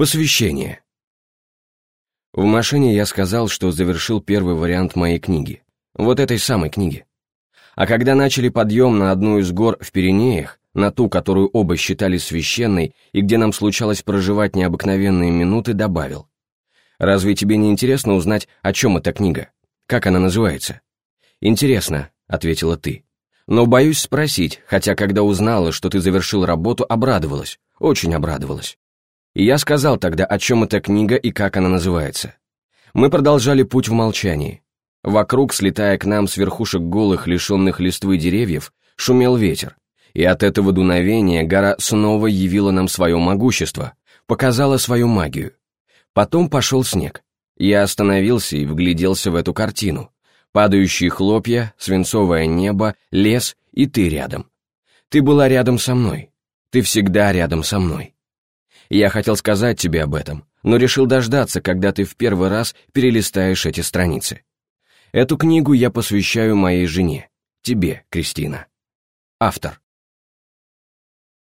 Посвящение. В машине я сказал, что завершил первый вариант моей книги. Вот этой самой книги. А когда начали подъем на одну из гор в Пиренеях, на ту, которую оба считали священной и где нам случалось проживать необыкновенные минуты, добавил. «Разве тебе не интересно узнать, о чем эта книга? Как она называется?» «Интересно», — ответила ты. «Но боюсь спросить, хотя когда узнала, что ты завершил работу, обрадовалась, очень обрадовалась». И я сказал тогда, о чем эта книга и как она называется. Мы продолжали путь в молчании. Вокруг, слетая к нам с верхушек голых, лишенных листвы деревьев, шумел ветер, и от этого дуновения гора снова явила нам свое могущество, показала свою магию. Потом пошел снег. Я остановился и вгляделся в эту картину. Падающие хлопья, свинцовое небо, лес и ты рядом. Ты была рядом со мной. Ты всегда рядом со мной. Я хотел сказать тебе об этом, но решил дождаться, когда ты в первый раз перелистаешь эти страницы. Эту книгу я посвящаю моей жене, тебе, Кристина. Автор.